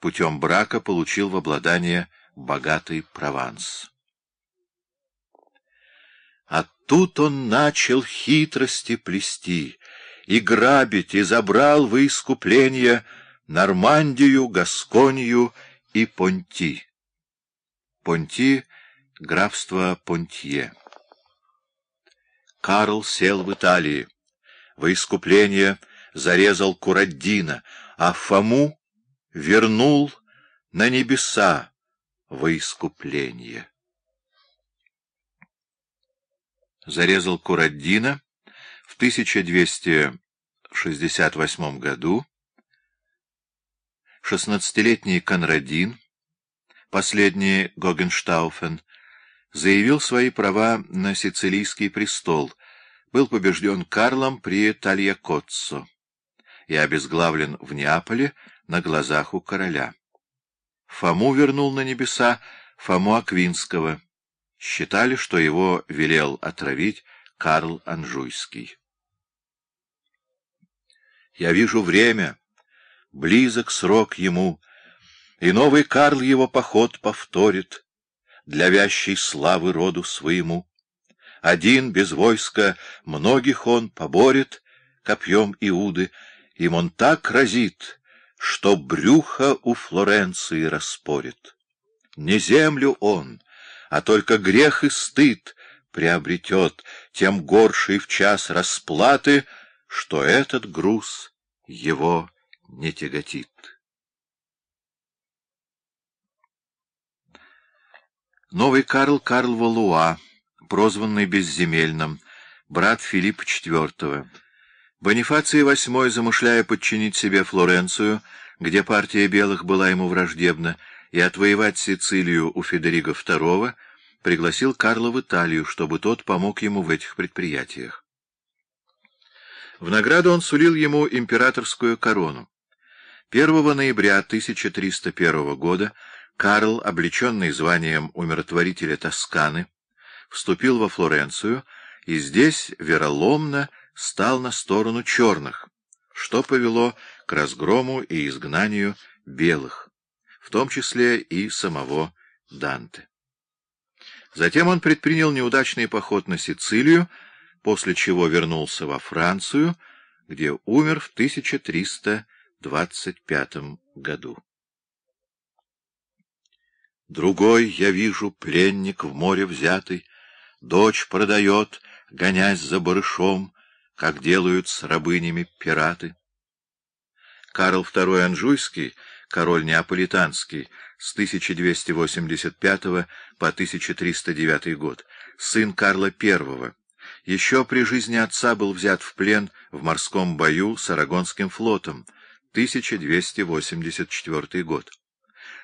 путем брака получил в обладание богатый Прованс. А тут он начал хитрости плести и грабить, и забрал во искупление Нормандию, Гасконию и Понти. Понти — графство Понтье. Карл сел в Италии. Во искупление зарезал Кураддина, а Фому вернул на небеса во искупление. Зарезал Кураддина в 1268 году. Шестнадцатилетний Конрадин, последний Гогенштауфен, заявил свои права на сицилийский престол, был побежден Карлом при Тальякоццо и обезглавлен в Неаполе на глазах у короля. Фому вернул на небеса Фому Аквинского. Считали, что его велел отравить Карл Анжуйский. Я вижу время, близок срок ему, и новый Карл его поход повторит для вящей славы роду своему. Один без войска многих он поборет копьем Иуды, им он так разит, что брюхо у Флоренции распорит. Не землю он, а только грех и стыд приобретет, тем горший в час расплаты, что этот груз его не тяготит. Новый Карл Карл Валуа, прозванный Безземельным, брат Филиппа IV. Бонифаций VIII, замышляя подчинить себе Флоренцию, где партия белых была ему враждебна, и отвоевать Сицилию у Федерига II, пригласил Карла в Италию, чтобы тот помог ему в этих предприятиях. В награду он сулил ему императорскую корону. 1 ноября 1301 года Карл, облеченный званием умиротворителя Тосканы, вступил во Флоренцию и здесь вероломно стал на сторону черных, что повело к разгрому и изгнанию белых, в том числе и самого Данте. Затем он предпринял неудачный поход на Сицилию, после чего вернулся во Францию, где умер в 1325 году. Другой, я вижу, пленник в море взятый, дочь продает, гонясь за барышом, как делают с рабынями пираты. Карл II Анжуйский, король неаполитанский, с 1285 по 1309 год, сын Карла I, еще при жизни отца был взят в плен в морском бою с Арагонским флотом, 1284 год.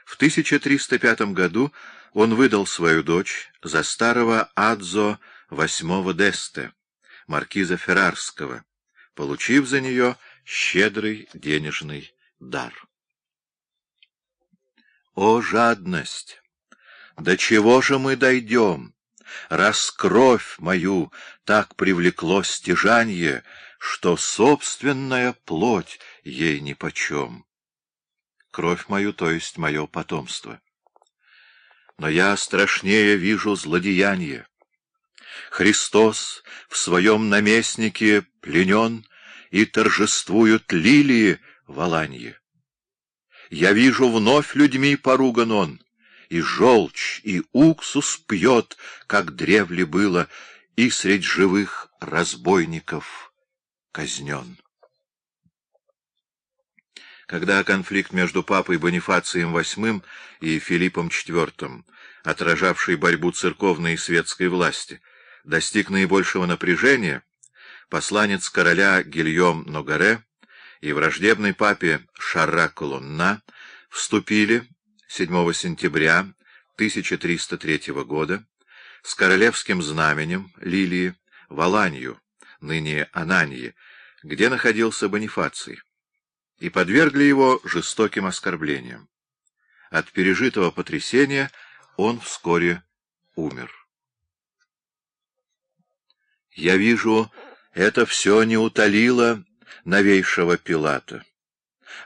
В 1305 году он выдал свою дочь за старого Адзо VIII Десте, маркиза Феррарского, получив за нее щедрый денежный дар. О, жадность! До чего же мы дойдем, раз кровь мою так привлекло стяжанье, что собственная плоть ей нипочем? Кровь мою, то есть мое потомство. Но я страшнее вижу злодеяние. Христос в своем наместнике пленен, и торжествуют лилии в Аланье. Я вижу, вновь людьми поруган он, и желчь, и уксус пьет, как древле было, и средь живых разбойников казнен. Когда конфликт между папой Бонифацием VIII и Филиппом IV, отражавший борьбу церковной и светской власти, достиг наибольшего напряжения, посланец короля Гильем Ногаре и враждебный папе Шарра Колонна вступили 7 сентября 1303 года с королевским знаменем Лилии в Аланью, ныне Ананье, где находился Бонифаций, и подвергли его жестоким оскорблениям. От пережитого потрясения он вскоре умер. Я вижу, это все не утолило новейшего Пилата.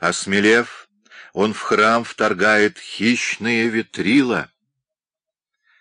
Осмелев, Он в храм вторгает хищные ветрила.